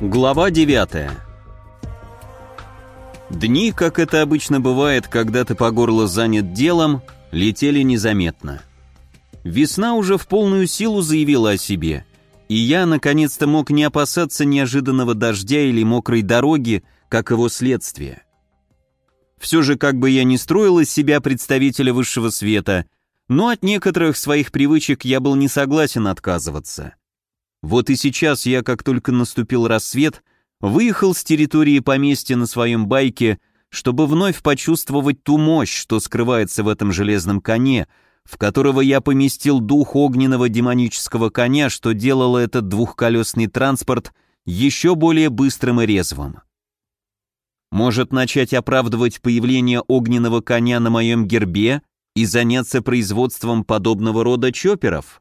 Глава 9 Дни, как это обычно бывает, когда ты по горло занят делом, летели незаметно. Весна уже в полную силу заявила о себе, и я наконец-то мог не опасаться неожиданного дождя или мокрой дороги, как его следствие. Все же, как бы я ни строил из себя представителя высшего света, но от некоторых своих привычек я был не согласен отказываться. Вот и сейчас я, как только наступил рассвет, выехал с территории поместья на своем байке, чтобы вновь почувствовать ту мощь, что скрывается в этом железном коне, в которого я поместил дух огненного демонического коня, что делало этот двухколесный транспорт еще более быстрым и резвым. Может начать оправдывать появление огненного коня на моем гербе и заняться производством подобного рода чоперов?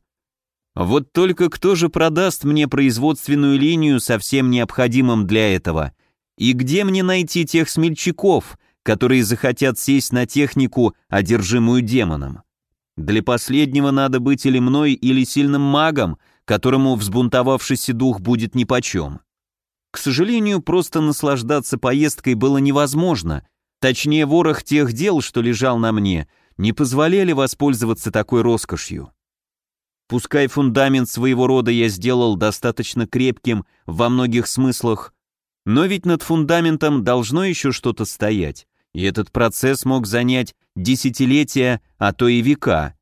Вот только кто же продаст мне производственную линию со всем необходимым для этого? И где мне найти тех смельчаков, которые захотят сесть на технику, одержимую демоном? Для последнего надо быть или мной, или сильным магом, которому взбунтовавшийся дух будет нипочем. К сожалению, просто наслаждаться поездкой было невозможно, точнее ворох тех дел, что лежал на мне, не позволяли воспользоваться такой роскошью. Пускай фундамент своего рода я сделал достаточно крепким во многих смыслах, но ведь над фундаментом должно еще что-то стоять, и этот процесс мог занять десятилетия, а то и века.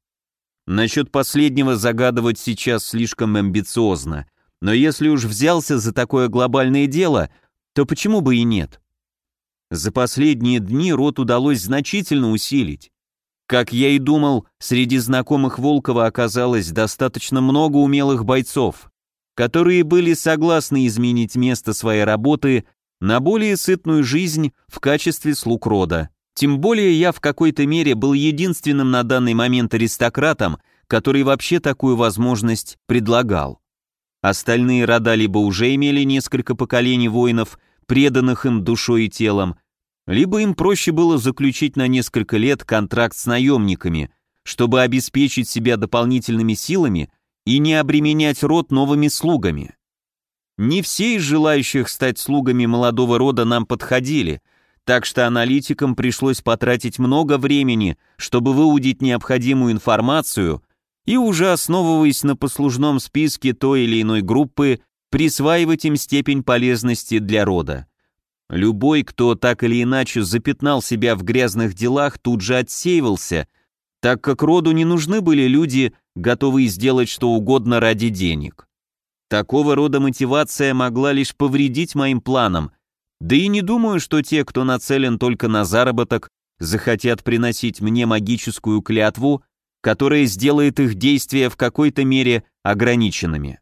Насчет последнего загадывать сейчас слишком амбициозно, но если уж взялся за такое глобальное дело, то почему бы и нет? За последние дни рот удалось значительно усилить. Как я и думал, среди знакомых Волкова оказалось достаточно много умелых бойцов, которые были согласны изменить место своей работы на более сытную жизнь в качестве слуг рода. Тем более я в какой-то мере был единственным на данный момент аристократом, который вообще такую возможность предлагал. Остальные рода либо уже имели несколько поколений воинов, преданных им душой и телом, либо им проще было заключить на несколько лет контракт с наемниками, чтобы обеспечить себя дополнительными силами и не обременять род новыми слугами. Не все из желающих стать слугами молодого рода нам подходили, так что аналитикам пришлось потратить много времени, чтобы выудить необходимую информацию и уже основываясь на послужном списке той или иной группы, присваивать им степень полезности для рода. Любой, кто так или иначе запятнал себя в грязных делах, тут же отсеивался, так как роду не нужны были люди, готовые сделать что угодно ради денег. Такого рода мотивация могла лишь повредить моим планам, да и не думаю, что те, кто нацелен только на заработок, захотят приносить мне магическую клятву, которая сделает их действия в какой-то мере ограниченными.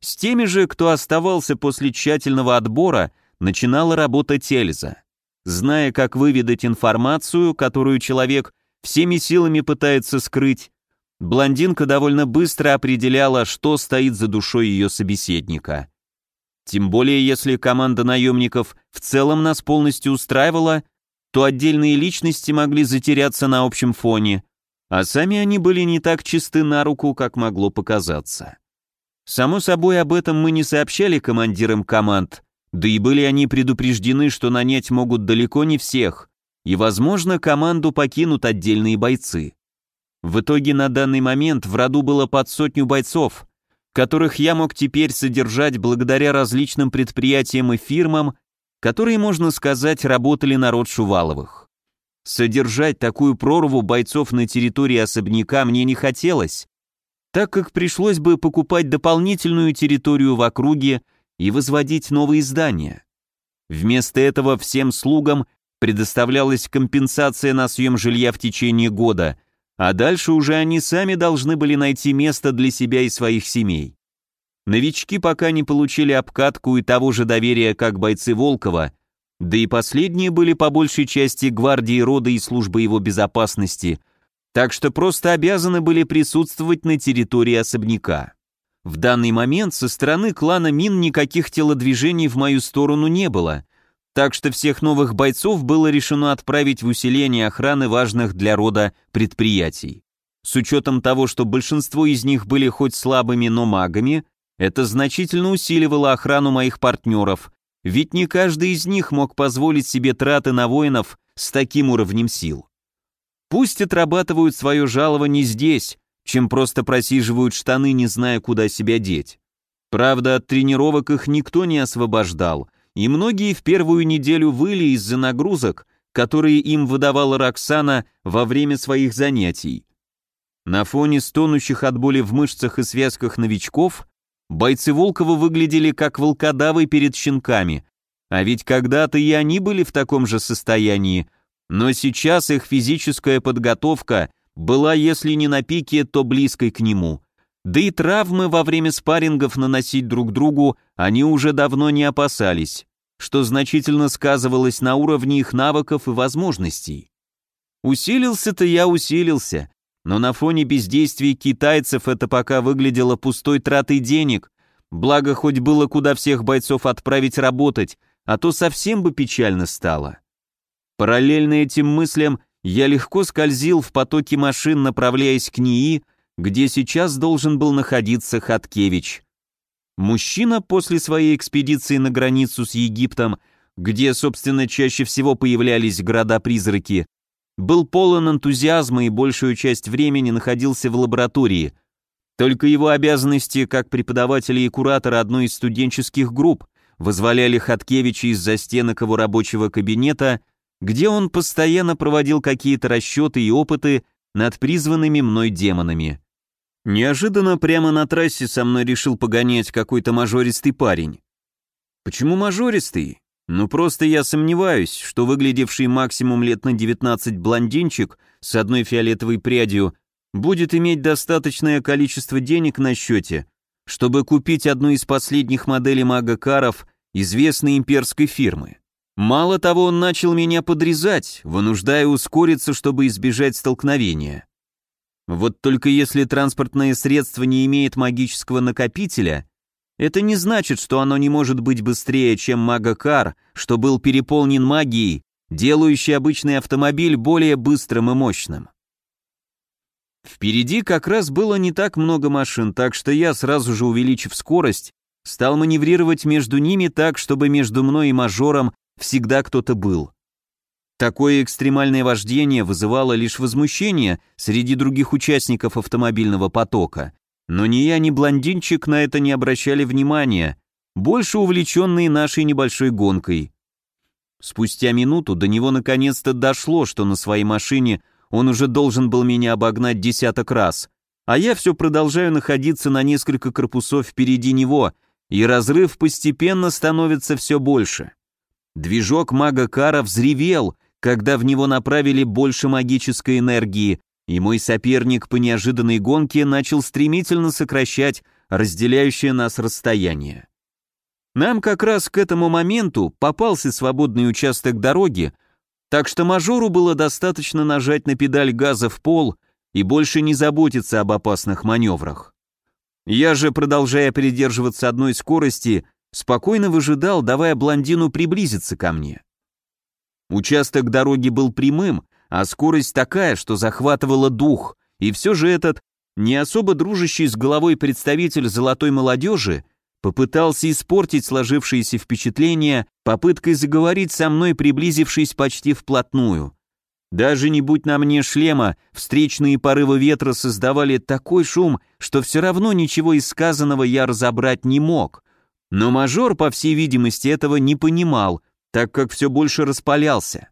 С теми же, кто оставался после тщательного отбора – начинала работать Эльза. Зная, как выведать информацию, которую человек всеми силами пытается скрыть, блондинка довольно быстро определяла, что стоит за душой ее собеседника. Тем более, если команда наемников в целом нас полностью устраивала, то отдельные личности могли затеряться на общем фоне, а сами они были не так чисты на руку, как могло показаться. Само собой, об этом мы не сообщали командирам команд, да и были они предупреждены, что нанять могут далеко не всех, и, возможно, команду покинут отдельные бойцы. В итоге на данный момент в роду было под сотню бойцов, которых я мог теперь содержать благодаря различным предприятиям и фирмам, которые, можно сказать, работали на род Шуваловых. Содержать такую прорву бойцов на территории особняка мне не хотелось, так как пришлось бы покупать дополнительную территорию в округе и возводить новые здания. Вместо этого всем слугам предоставлялась компенсация на съем жилья в течение года, а дальше уже они сами должны были найти место для себя и своих семей. Новички пока не получили обкатку и того же доверия, как бойцы Волкова, да и последние были по большей части гвардии рода и службы его безопасности, так что просто обязаны были присутствовать на территории особняка. В данный момент со стороны клана Мин никаких телодвижений в мою сторону не было, так что всех новых бойцов было решено отправить в усиление охраны важных для рода предприятий. С учетом того, что большинство из них были хоть слабыми, но магами, Это значительно усиливало охрану моих партнеров, ведь не каждый из них мог позволить себе траты на воинов с таким уровнем сил. Пусть отрабатывают свое жалование здесь, чем просто просиживают штаны, не зная, куда себя деть. Правда, от тренировок их никто не освобождал, и многие в первую неделю выли из-за нагрузок, которые им выдавала Роксана во время своих занятий. На фоне стонущих от боли в мышцах и связках новичков, бойцы Волкова выглядели как волкодавы перед щенками, а ведь когда-то и они были в таком же состоянии, но сейчас их физическая подготовка была, если не на пике, то близкой к нему. Да и травмы во время спаррингов наносить друг другу они уже давно не опасались, что значительно сказывалось на уровне их навыков и возможностей. Усилился-то я усилился, но на фоне бездействия китайцев это пока выглядело пустой тратой денег, благо хоть было куда всех бойцов отправить работать, а то совсем бы печально стало. Параллельно этим мыслям я легко скользил в потоке машин, направляясь к НИИ, где сейчас должен был находиться Хаткевич. Мужчина после своей экспедиции на границу с Египтом, где, собственно, чаще всего появлялись города-призраки, был полон энтузиазма и большую часть времени находился в лаборатории. Только его обязанности как преподавателя и куратора одной из студенческих групп вызволяли Хаткевича из-за стенок его рабочего кабинета где он постоянно проводил какие-то расчеты и опыты над призванными мной демонами. Неожиданно прямо на трассе со мной решил погонять какой-то мажористый парень. Почему мажористый? Ну просто я сомневаюсь, что выглядевший максимум лет на 19 блондинчик с одной фиолетовой прядью будет иметь достаточное количество денег на счете, чтобы купить одну из последних моделей мага-каров известной имперской фирмы. Мало того, он начал меня подрезать, вынуждая ускориться, чтобы избежать столкновения. Вот только если транспортное средство не имеет магического накопителя, это не значит, что оно не может быть быстрее, чем Магакар, что был переполнен магией, делающей обычный автомобиль более быстрым и мощным. Впереди как раз было не так много машин, так что я, сразу же увеличив скорость, стал маневрировать между ними так, чтобы между мной и мажором всегда кто-то был. Такое экстремальное вождение вызывало лишь возмущение среди других участников автомобильного потока. Но ни я, ни блондинчик на это не обращали внимания, больше увлеченные нашей небольшой гонкой. Спустя минуту до него наконец-то дошло, что на своей машине он уже должен был меня обогнать десяток раз, а я все продолжаю находиться на несколько корпусов впереди него, и разрыв постепенно становится все больше. Движок мага Кара взревел, когда в него направили больше магической энергии, и мой соперник по неожиданной гонке начал стремительно сокращать разделяющее нас расстояние. Нам как раз к этому моменту попался свободный участок дороги, так что мажору было достаточно нажать на педаль газа в пол и больше не заботиться об опасных маневрах. Я же, продолжая придерживаться одной скорости, спокойно выжидал, давая блондину приблизиться ко мне. Участок дороги был прямым, а скорость такая, что захватывала дух, и все же этот, не особо дружащий с головой представитель золотой молодежи, попытался испортить сложившееся впечатление попыткой заговорить со мной, приблизившись почти вплотную. Даже не будь на мне шлема, встречные порывы ветра создавали такой шум, что все равно ничего из сказанного я разобрать не мог. Но мажор, по всей видимости, этого не понимал, так как все больше распалялся.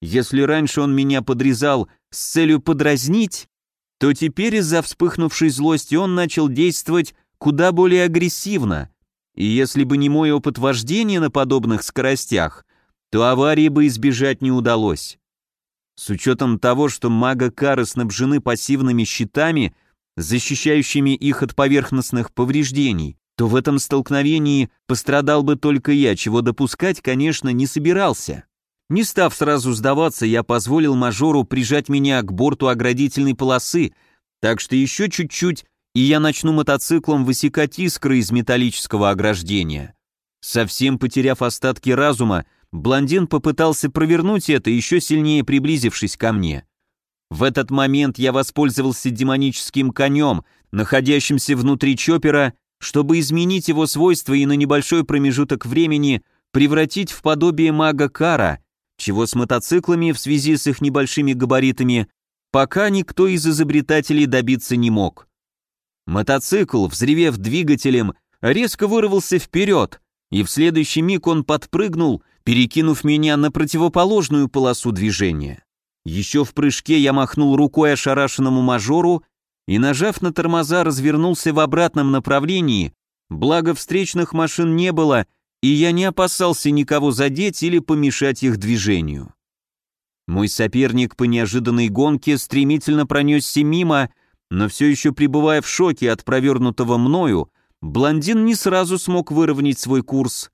Если раньше он меня подрезал с целью подразнить, то теперь из-за вспыхнувшей злости он начал действовать куда более агрессивно, и если бы не мой опыт вождения на подобных скоростях, то аварии бы избежать не удалось. С учетом того, что мага-кары снабжены пассивными щитами, защищающими их от поверхностных повреждений, то в этом столкновении пострадал бы только я, чего допускать, конечно, не собирался. Не став сразу сдаваться, я позволил мажору прижать меня к борту оградительной полосы, так что еще чуть-чуть, и я начну мотоциклом высекать искры из металлического ограждения. Совсем потеряв остатки разума, блондин попытался провернуть это, еще сильнее приблизившись ко мне. В этот момент я воспользовался демоническим конем, находящимся внутри чопера, чтобы изменить его свойства и на небольшой промежуток времени превратить в подобие мага Кара, чего с мотоциклами в связи с их небольшими габаритами пока никто из изобретателей добиться не мог. Мотоцикл, взревев двигателем, резко вырвался вперед, и в следующий миг он подпрыгнул, перекинув меня на противоположную полосу движения. Еще в прыжке я махнул рукой ошарашенному мажору и, нажав на тормоза, развернулся в обратном направлении, благо встречных машин не было, и я не опасался никого задеть или помешать их движению. Мой соперник по неожиданной гонке стремительно пронесся мимо, но все еще пребывая в шоке от провернутого мною, блондин не сразу смог выровнять свой курс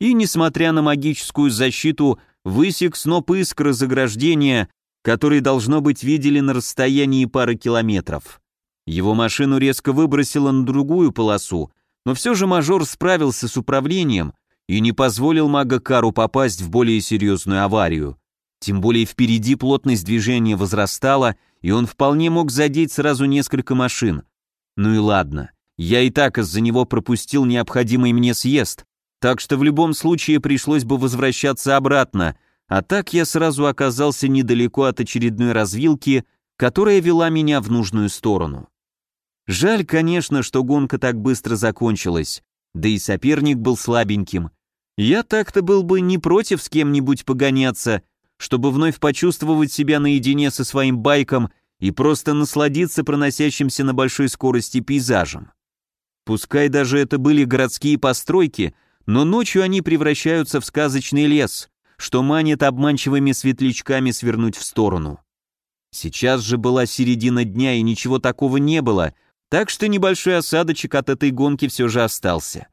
и, несмотря на магическую защиту, высек сноп искр заграждения, который, должно быть, видели на расстоянии пары километров. Его машину резко выбросило на другую полосу, но все же мажор справился с управлением и не позволил мага Кару попасть в более серьезную аварию. Тем более впереди плотность движения возрастала, и он вполне мог задеть сразу несколько машин. Ну и ладно, я и так из-за него пропустил необходимый мне съезд, так что в любом случае пришлось бы возвращаться обратно, а так я сразу оказался недалеко от очередной развилки, которая вела меня в нужную сторону. Жаль, конечно, что гонка так быстро закончилась, да и соперник был слабеньким. Я так-то был бы не против с кем-нибудь погоняться, чтобы вновь почувствовать себя наедине со своим байком и просто насладиться проносящимся на большой скорости пейзажем. Пускай даже это были городские постройки, но ночью они превращаются в сказочный лес, что манит обманчивыми светлячками свернуть в сторону. Сейчас же была середина дня и ничего такого не было — так что небольшой осадочек от этой гонки все же остался.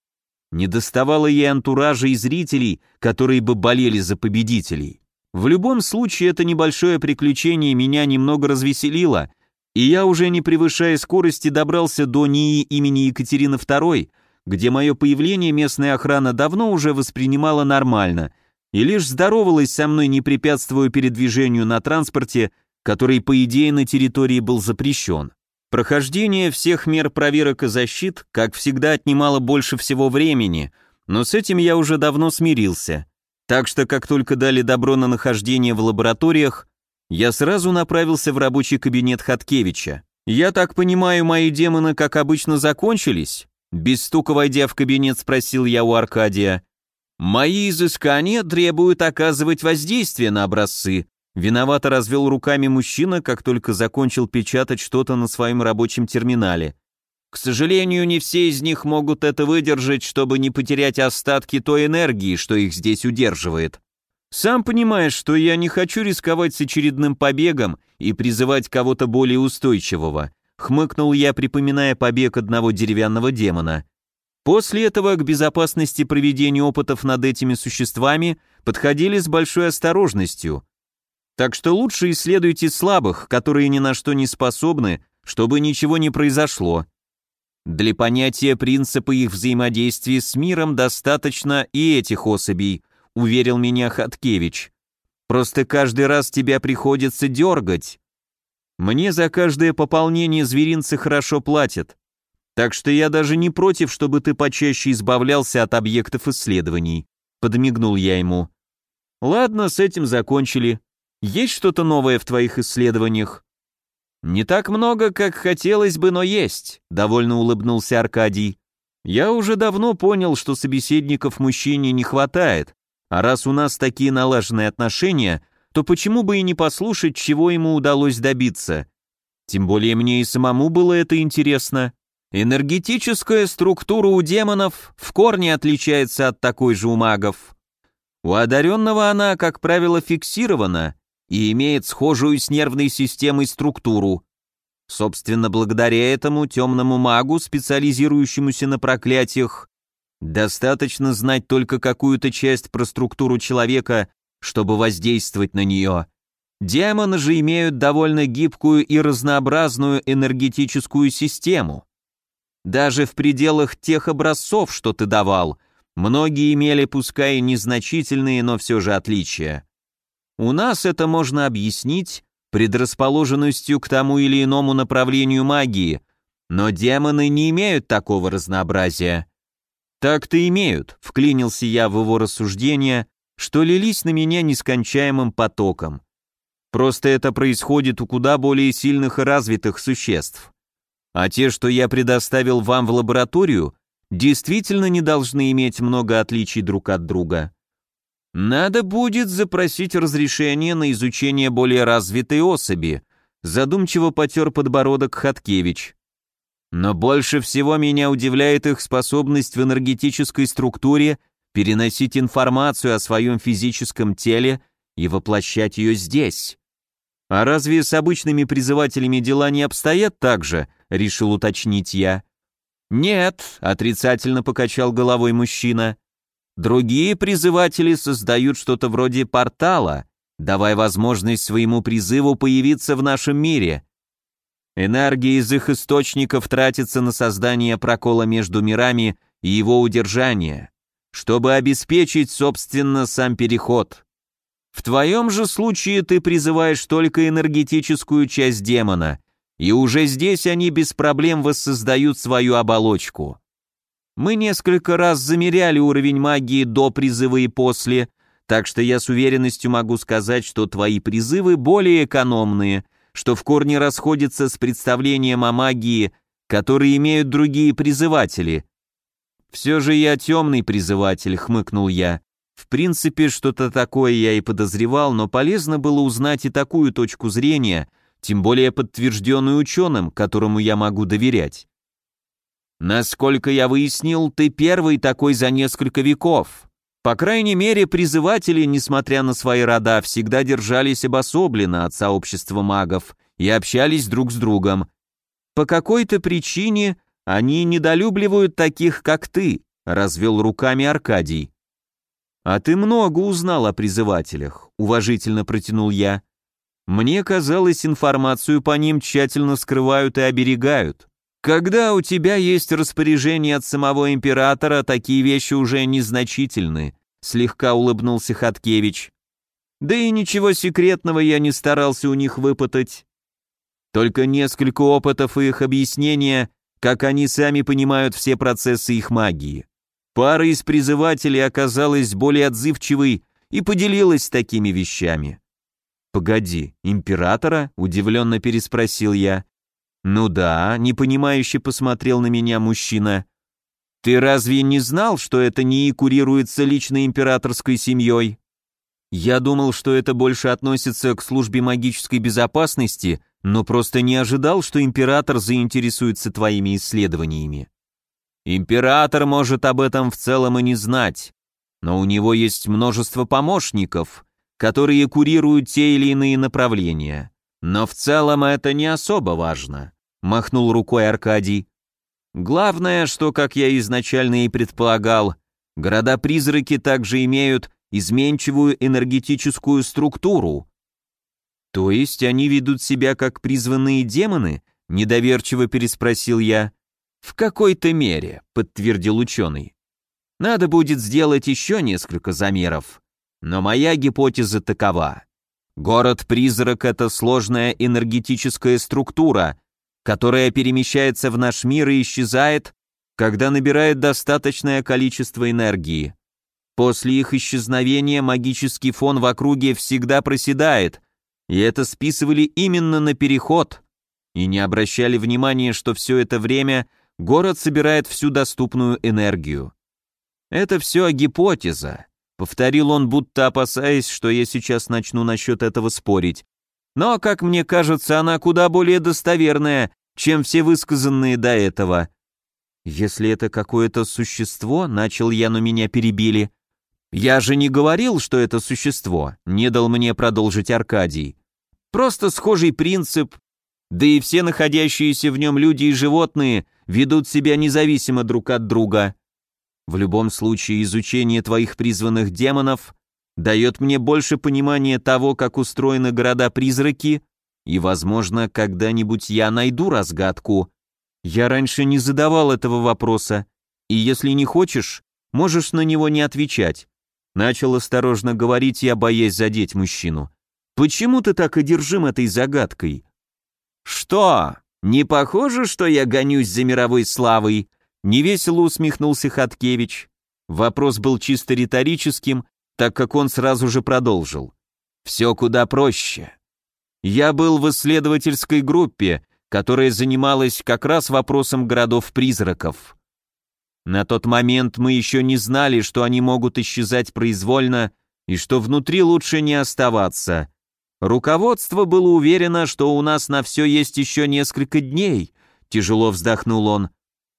Не доставало ей антуража и зрителей, которые бы болели за победителей. В любом случае, это небольшое приключение меня немного развеселило, и я уже не превышая скорости добрался до НИИ имени Екатерины II, где мое появление местная охрана давно уже воспринимала нормально и лишь здоровалась со мной, не препятствуя передвижению на транспорте, который, по идее, на территории был запрещен. Прохождение всех мер проверок и защит, как всегда, отнимало больше всего времени, но с этим я уже давно смирился. Так что, как только дали добро на нахождение в лабораториях, я сразу направился в рабочий кабинет Хаткевича. «Я так понимаю, мои демоны, как обычно, закончились?» Без стука войдя в кабинет, спросил я у Аркадия. «Мои изыскания требуют оказывать воздействие на образцы, Виновато развел руками мужчина, как только закончил печатать что-то на своем рабочем терминале. К сожалению, не все из них могут это выдержать, чтобы не потерять остатки той энергии, что их здесь удерживает. Сам понимаешь, что я не хочу рисковать с очередным побегом и призывать кого-то более устойчивого. Хмыкнул я, припоминая побег одного деревянного демона. После этого к безопасности проведения опытов над этими существами подходили с большой осторожностью, так что лучше исследуйте слабых, которые ни на что не способны, чтобы ничего не произошло. Для понятия принципа их взаимодействия с миром достаточно и этих особей, уверил меня Хаткевич. Просто каждый раз тебя приходится дергать. Мне за каждое пополнение зверинцы хорошо платят. Так что я даже не против, чтобы ты почаще избавлялся от объектов исследований. Подмигнул я ему. Ладно, с этим закончили. Есть что-то новое в твоих исследованиях?» «Не так много, как хотелось бы, но есть», — довольно улыбнулся Аркадий. «Я уже давно понял, что собеседников мужчине не хватает, а раз у нас такие налаженные отношения, то почему бы и не послушать, чего ему удалось добиться? Тем более мне и самому было это интересно. Энергетическая структура у демонов в корне отличается от такой же у магов. У одаренного она, как правило, фиксирована, и имеет схожую с нервной системой структуру. Собственно, благодаря этому темному магу, специализирующемуся на проклятиях, достаточно знать только какую-то часть про структуру человека, чтобы воздействовать на нее. Демоны же имеют довольно гибкую и разнообразную энергетическую систему. Даже в пределах тех образцов, что ты давал, многие имели пускай и незначительные, но все же отличия. У нас это можно объяснить предрасположенностью к тому или иному направлению магии, Но демоны не имеют такого разнообразия. Так-то имеют, вклинился я в его рассуждения, что лились на меня нескончаемым потоком. Просто это происходит у куда более сильных и развитых существ. А те, что я предоставил вам в лабораторию, действительно не должны иметь много отличий друг от друга. Надо будет запросить разрешение на изучение более развитой особи, задумчиво потер подбородок Хаткевич. Но больше всего меня удивляет их способность в энергетической структуре переносить информацию о своем физическом теле и воплощать ее здесь. А разве с обычными призывателями дела не обстоят так же, решил уточнить я. Нет, отрицательно покачал головой мужчина. Другие призыватели создают что-то вроде портала, давая возможность своему призыву появиться в нашем мире. Энергия из их источников тратится на создание прокола между мирами и его удержание, чтобы обеспечить, собственно, сам переход. В твоем же случае ты призываешь только энергетическую часть демона, и уже здесь они без проблем воссоздают свою оболочку. Мы несколько раз замеряли уровень магии до призыва и после, так что я с уверенностью могу сказать, что твои призывы более экономные, что в корне расходятся с представлением о магии, которые имеют другие призыватели. «Все же я темный призыватель», — хмыкнул я. В принципе, что-то такое я и подозревал, но полезно было узнать и такую точку зрения, тем более подтвержденную ученым, которому я могу доверять. Насколько я выяснил, ты первый такой за несколько веков. По крайней мере, призыватели, несмотря на свои рода, всегда держались обособленно от сообщества магов и общались друг с другом. По какой-то причине они недолюбливают таких, как ты, развел руками Аркадий. «А ты много узнал о призывателях», — уважительно протянул я. «Мне казалось, информацию по ним тщательно скрывают и оберегают. Когда у тебя есть распоряжение от самого императора, такие вещи уже незначительны», — слегка улыбнулся Хаткевич. «Да и ничего секретного я не старался у них выпытать. Только несколько опытов и их объяснения, как они сами понимают все процессы их магии. Пара из призывателей оказалась более отзывчивой и поделилась такими вещами. «Погоди, императора?» — удивленно переспросил я. «Ну да», — непонимающе посмотрел на меня мужчина. «Ты разве не знал, что это не курируется лично императорской семьей?» «Я думал, что это больше относится к службе магической безопасности, но просто не ожидал, что император заинтересуется твоими исследованиями». Император может об этом в целом и не знать, но у него есть множество помощников, которые курируют те или иные направления. Но в целом это не особо важно, махнул рукой Аркадий. Главное, что, как я изначально и предполагал, города-призраки также имеют изменчивую энергетическую структуру. То есть они ведут себя как призванные демоны? Недоверчиво переспросил я. «В какой-то мере», — подтвердил ученый. «Надо будет сделать еще несколько замеров, но моя гипотеза такова. Город-призрак — это сложная энергетическая структура, которая перемещается в наш мир и исчезает, когда набирает достаточное количество энергии. После их исчезновения магический фон в округе всегда проседает, и это списывали именно на переход, и не обращали внимания, что все это время город собирает всю доступную энергию. Это все гипотеза, повторил он, будто опасаясь, что я сейчас начну насчет этого спорить. Но, как мне кажется, она куда более достоверная, чем все высказанные до этого. Если это какое-то существо, начал я, но меня перебили. Я же не говорил, что это существо, не дал мне продолжить Аркадий. Просто схожий принцип, да и все находящиеся в нем люди и животные ведут себя независимо друг от друга. В любом случае изучение твоих призванных демонов дает мне больше понимания того, как устроены города-призраки, и, возможно, когда-нибудь я найду разгадку. Я раньше не задавал этого вопроса, и если не хочешь, можешь на него не отвечать. Начал осторожно говорить я, боясь задеть мужчину. Почему ты так одержим этой загадкой? «Что?» — Не похоже, что я гонюсь за мировой славой?» Невесело усмехнулся Хаткевич. Вопрос был чисто риторическим, так как он сразу же продолжил. «Все куда проще. Я был в исследовательской группе, которая занималась как раз вопросом городов-призраков. На тот момент мы еще не знали, что они могут исчезать произвольно и что внутри лучше не оставаться. Руководство было уверено, что у нас на все есть еще несколько дней, тяжело вздохнул он.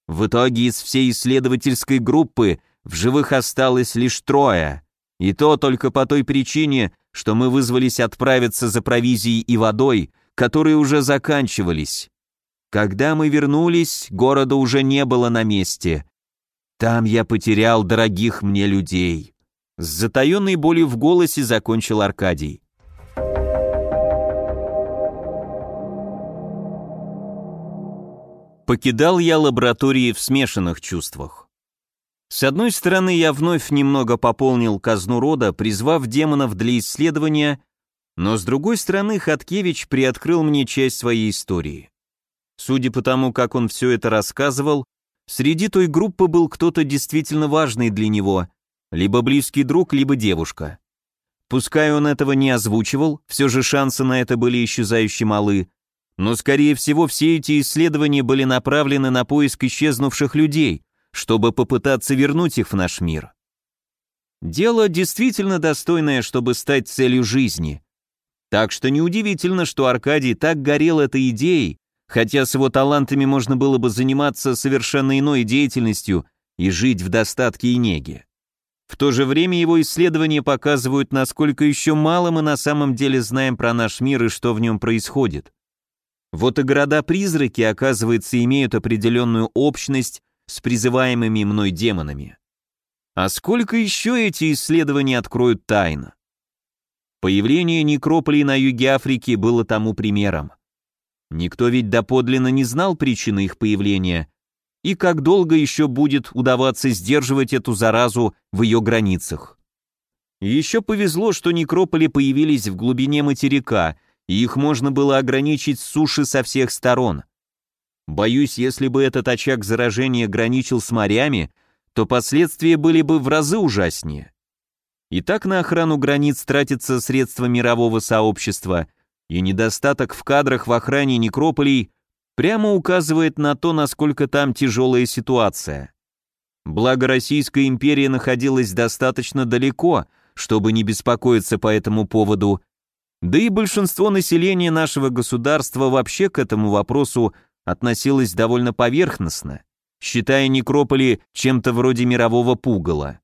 В итоге из всей исследовательской группы в живых осталось лишь трое, и то только по той причине, что мы вызвались отправиться за провизией и водой, которые уже заканчивались. Когда мы вернулись, города уже не было на месте. Там я потерял дорогих мне людей. С затаенной болью в голосе закончил Аркадий. Покидал я лаборатории в смешанных чувствах. С одной стороны, я вновь немного пополнил казну рода, призвав демонов для исследования, но с другой стороны, Хаткевич приоткрыл мне часть своей истории. Судя по тому, как он все это рассказывал, Среди той группы был кто-то действительно важный для него, либо близкий друг, либо девушка. Пускай он этого не озвучивал, все же шансы на это были исчезающе малы, но, скорее всего, все эти исследования были направлены на поиск исчезнувших людей, чтобы попытаться вернуть их в наш мир. Дело действительно достойное, чтобы стать целью жизни. Так что неудивительно, что Аркадий так горел этой идеей, хотя с его талантами можно было бы заниматься совершенно иной деятельностью и жить в достатке и неге. В то же время его исследования показывают, насколько еще мало мы на самом деле знаем про наш мир и что в нем происходит. Вот и города-призраки, оказывается, имеют определенную общность с призываемыми мной демонами. А сколько еще эти исследования откроют тайно? Появление некрополей на юге Африки было тому примером. Никто ведь доподлинно не знал причины их появления, и как долго еще будет удаваться сдерживать эту заразу в ее границах. Еще повезло, что некрополи появились в глубине материка, и их можно было ограничить с суши со всех сторон. Боюсь, если бы этот очаг заражения граничил с морями, то последствия были бы в разы ужаснее. И так на охрану границ тратятся средства мирового сообщества – и недостаток в кадрах в охране некрополей прямо указывает на то, насколько там тяжелая ситуация. Благо Российская империя находилась достаточно далеко, чтобы не беспокоиться по этому поводу, да и большинство населения нашего государства вообще к этому вопросу относилось довольно поверхностно, считая некрополи чем-то вроде мирового пугала.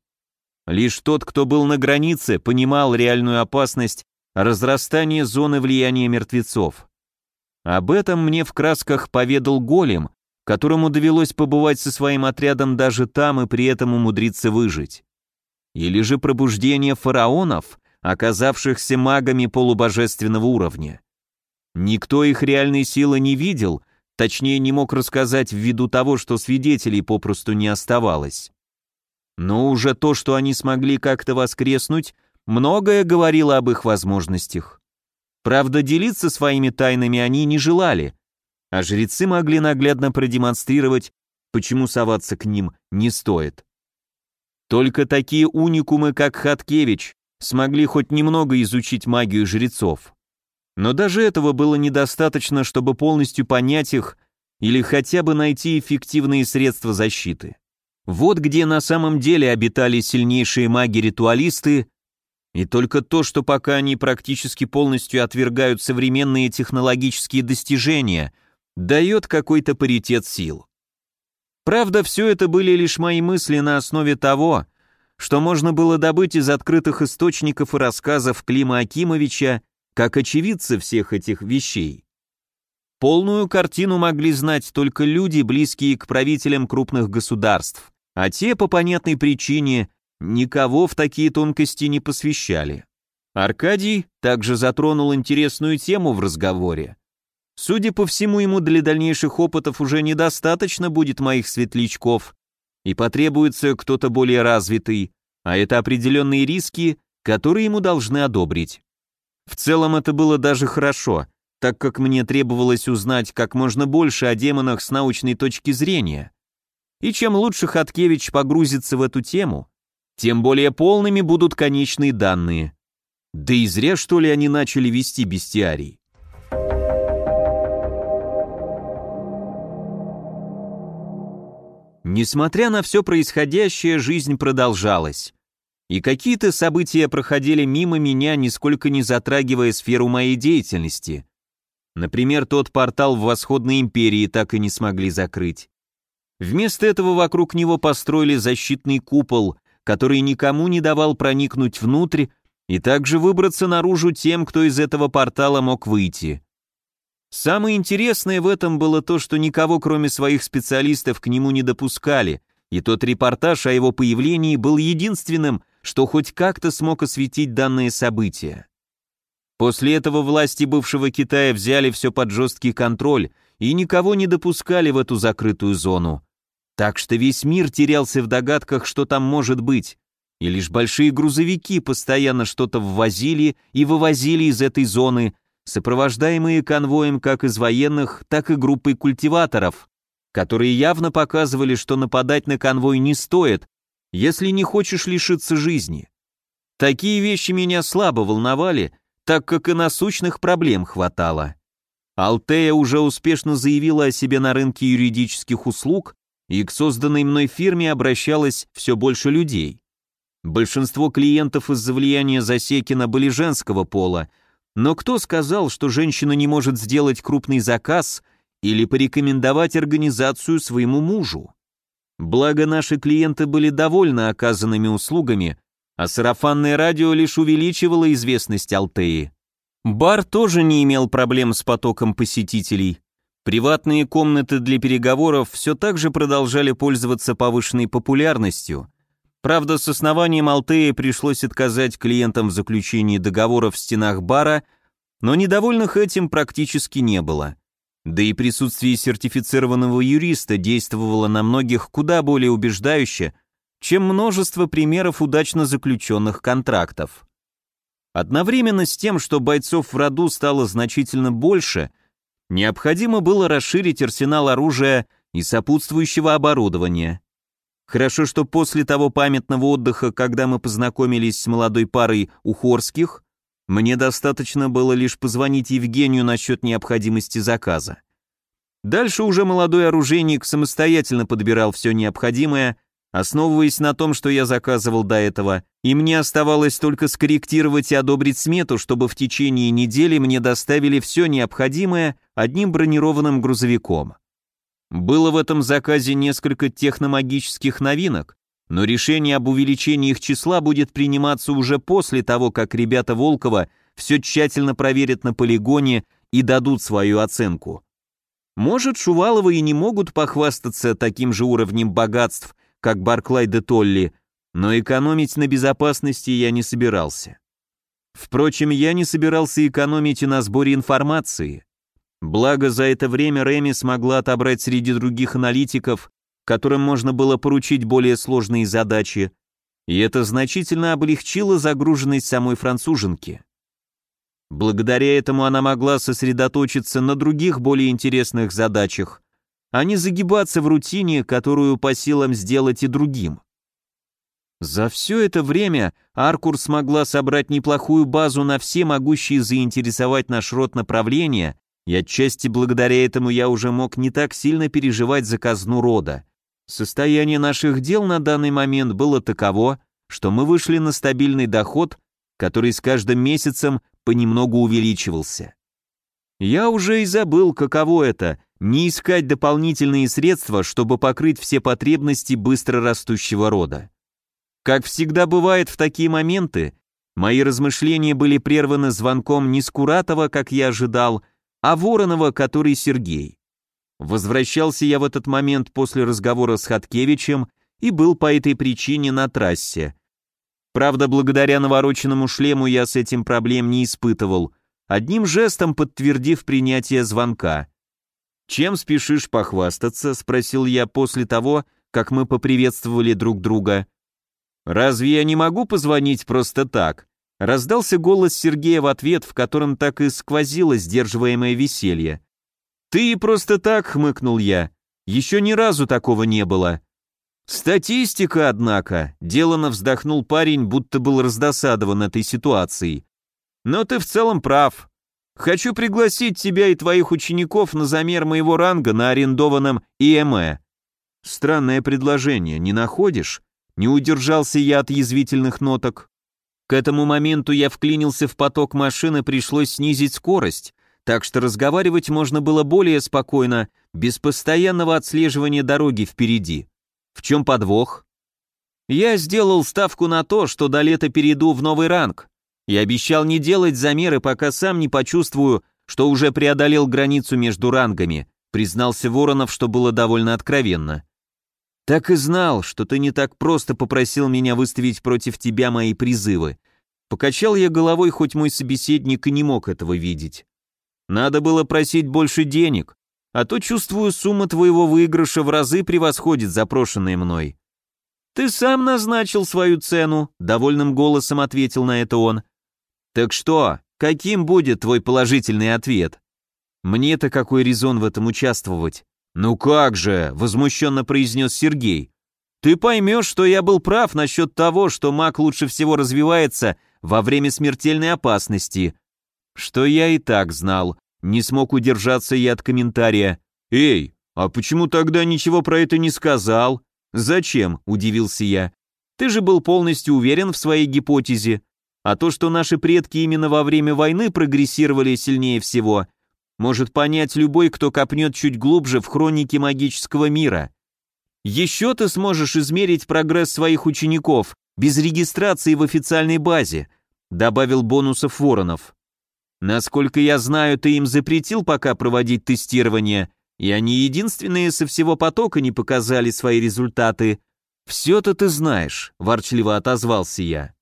Лишь тот, кто был на границе, понимал реальную опасность разрастание зоны влияния мертвецов. Об этом мне в красках поведал Голем, которому довелось побывать со своим отрядом даже там и при этом умудриться выжить. Или же пробуждение фараонов, оказавшихся магами полубожественного уровня. Никто их реальной силы не видел, точнее не мог рассказать ввиду того, что свидетелей попросту не оставалось. Но уже то, что они смогли как-то воскреснуть, многое говорило об их возможностях. Правда, делиться своими тайнами они не желали, а жрецы могли наглядно продемонстрировать, почему соваться к ним не стоит. Только такие уникумы, как Хаткевич, смогли хоть немного изучить магию жрецов. Но даже этого было недостаточно, чтобы полностью понять их или хотя бы найти эффективные средства защиты. Вот где на самом деле обитали сильнейшие маги-ритуалисты и только то, что пока они практически полностью отвергают современные технологические достижения, дает какой-то паритет сил. Правда, все это были лишь мои мысли на основе того, что можно было добыть из открытых источников и рассказов Клима Акимовича как очевидцы всех этих вещей. Полную картину могли знать только люди, близкие к правителям крупных государств, а те, по понятной причине, никого в такие тонкости не посвящали. Аркадий также затронул интересную тему в разговоре. Судя по всему, ему для дальнейших опытов уже недостаточно будет моих светлячков, и потребуется кто-то более развитый, а это определенные риски, которые ему должны одобрить. В целом это было даже хорошо, так как мне требовалось узнать как можно больше о демонах с научной точки зрения. И чем лучше Хаткевич погрузится в эту тему, тем более полными будут конечные данные. Да и зря, что ли, они начали вести бестиарий. Несмотря на все происходящее, жизнь продолжалась. И какие-то события проходили мимо меня, нисколько не затрагивая сферу моей деятельности. Например, тот портал в Восходной империи так и не смогли закрыть. Вместо этого вокруг него построили защитный купол, который никому не давал проникнуть внутрь и также выбраться наружу тем, кто из этого портала мог выйти. Самое интересное в этом было то, что никого, кроме своих специалистов, к нему не допускали, и тот репортаж о его появлении был единственным, что хоть как-то смог осветить данное событие. После этого власти бывшего Китая взяли все под жесткий контроль и никого не допускали в эту закрытую зону. Так что весь мир терялся в догадках, что там может быть, и лишь большие грузовики постоянно что-то ввозили и вывозили из этой зоны, сопровождаемые конвоем как из военных, так и группой культиваторов, которые явно показывали, что нападать на конвой не стоит, если не хочешь лишиться жизни. Такие вещи меня слабо волновали, так как и насущных проблем хватало. Алтея уже успешно заявила о себе на рынке юридических услуг, и к созданной мной фирме обращалось все больше людей. Большинство клиентов из-за влияния Засекина были женского пола, но кто сказал, что женщина не может сделать крупный заказ или порекомендовать организацию своему мужу? Благо наши клиенты были довольны оказанными услугами, а сарафанное радио лишь увеличивало известность Алтеи. Бар тоже не имел проблем с потоком посетителей. Приватные комнаты для переговоров все так же продолжали пользоваться повышенной популярностью, Правда, с основанием Алтеи пришлось отказать клиентам в заключении договора в стенах бара, но недовольных этим практически не было. Да и присутствие сертифицированного юриста действовало на многих куда более убеждающе, чем множество примеров удачно заключенных контрактов. Одновременно с тем, что бойцов в роду стало значительно больше, необходимо было расширить арсенал оружия и сопутствующего оборудования. Хорошо, что после того памятного отдыха, когда мы познакомились с молодой парой Ухорских, мне достаточно было лишь позвонить Евгению насчет необходимости заказа. Дальше уже молодой оружейник самостоятельно подбирал все необходимое, основываясь на том, что я заказывал до этого, и мне оставалось только скорректировать и одобрить смету, чтобы в течение недели мне доставили все необходимое одним бронированным грузовиком. Было в этом заказе несколько техномагических новинок, но решение об увеличении их числа будет приниматься уже после того, как ребята Волкова все тщательно проверят на полигоне и дадут свою оценку. Может, Шуваловы и не могут похвастаться таким же уровнем богатств, как Барклай де Толли, но экономить на безопасности я не собирался. Впрочем, я не собирался экономить и на сборе информации. Благо, за это время Реми смогла отобрать среди других аналитиков, которым можно было поручить более сложные задачи, и это значительно облегчило загруженность самой француженки. Благодаря этому она могла сосредоточиться на других более интересных задачах, а не загибаться в рутине, которую по силам сделать и другим. За все это время Аркур смогла собрать неплохую базу на все могущие заинтересовать наш род направления, и отчасти благодаря этому я уже мог не так сильно переживать за казну рода. Состояние наших дел на данный момент было таково, что мы вышли на стабильный доход, который с каждым месяцем понемногу увеличивался. Я уже и забыл, каково это — не искать дополнительные средства, чтобы покрыть все потребности быстро растущего рода. Как всегда бывает в такие моменты, мои размышления были прерваны звонком не Скуратова, как я ожидал, а Воронова, который Сергей. Возвращался я в этот момент после разговора с Хаткевичем и был по этой причине на трассе. Правда, благодаря навороченному шлему я с этим проблем не испытывал, одним жестом подтвердив принятие звонка. «Чем спешишь похвастаться?» — спросил я после того, как мы поприветствовали друг друга. «Разве я не могу позвонить просто так?» Раздался голос Сергея в ответ, в котором так и сквозило сдерживаемое веселье. «Ты просто так», — хмыкнул я. «Еще ни разу такого не было». «Статистика, однако», — делано вздохнул парень, будто был раздосадован этой ситуацией. «Но ты в целом прав. Хочу пригласить тебя и твоих учеников на замер моего ранга на арендованном ИМЭ». «Странное предложение, не находишь?» Не удержался я от язвительных ноток. Этому моменту я вклинился в поток машины, пришлось снизить скорость, так что разговаривать можно было более спокойно, без постоянного отслеживания дороги впереди. В чем подвох? Я сделал ставку на то, что до лета перейду в новый ранг, и обещал не делать замеры, пока сам не почувствую, что уже преодолел границу между рангами, признался Воронов, что было довольно откровенно. Так и знал, что ты не так просто попросил меня выставить против тебя мои призывы. Покачал я головой, хоть мой собеседник и не мог этого видеть. Надо было просить больше денег, а то, чувствую, сумма твоего выигрыша в разы превосходит запрошенные мной. Ты сам назначил свою цену, довольным голосом ответил на это он. Так что, каким будет твой положительный ответ? Мне-то какой резон в этом участвовать? «Ну как же!» — возмущенно произнес Сергей. «Ты поймешь, что я был прав насчет того, что маг лучше всего развивается во время смертельной опасности. Что я и так знал. Не смог удержаться я от комментария. «Эй, а почему тогда ничего про это не сказал?» «Зачем?» — удивился я. «Ты же был полностью уверен в своей гипотезе. А то, что наши предки именно во время войны прогрессировали сильнее всего, может понять любой, кто копнет чуть глубже в хроники магического мира. Еще ты сможешь измерить прогресс своих учеников без регистрации в официальной базе, добавил бонусов Воронов. Насколько я знаю, ты им запретил пока проводить тестирование, и они единственные со всего потока не показали свои результаты. Все-то ты знаешь, ворчливо отозвался я.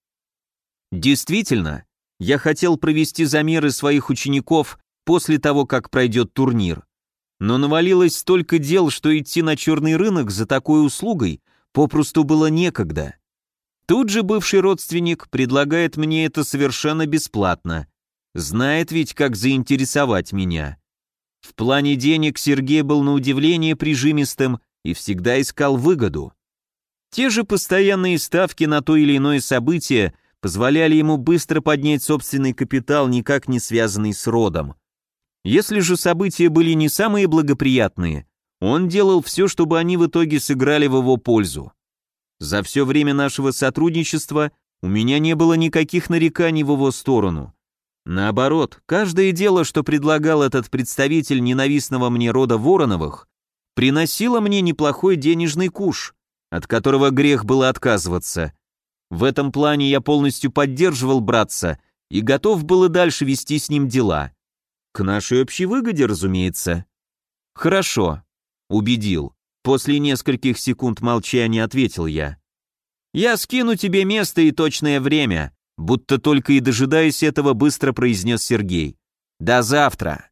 Действительно, я хотел провести замеры своих учеников после того, как пройдет турнир. Но навалилось столько дел, что идти на черный рынок за такой услугой попросту было некогда. Тут же бывший родственник предлагает мне это совершенно бесплатно. Знает ведь, как заинтересовать меня. В плане денег Сергей был на удивление прижимистым и всегда искал выгоду. Те же постоянные ставки на то или иное событие позволяли ему быстро поднять собственный капитал, никак не связанный с родом. Если же события были не самые благоприятные, он делал все, чтобы они в итоге сыграли в его пользу. За все время нашего сотрудничества у меня не было никаких нареканий в его сторону. Наоборот, каждое дело, что предлагал этот представитель ненавистного мне рода Вороновых, приносило мне неплохой денежный куш, от которого грех было отказываться. В этом плане я полностью поддерживал братца и готов был и дальше вести с ним дела. К нашей общей выгоде, разумеется. Хорошо, убедил. После нескольких секунд молчания ответил я. Я скину тебе место и точное время, будто только и дожидаясь этого, быстро произнес Сергей. До завтра.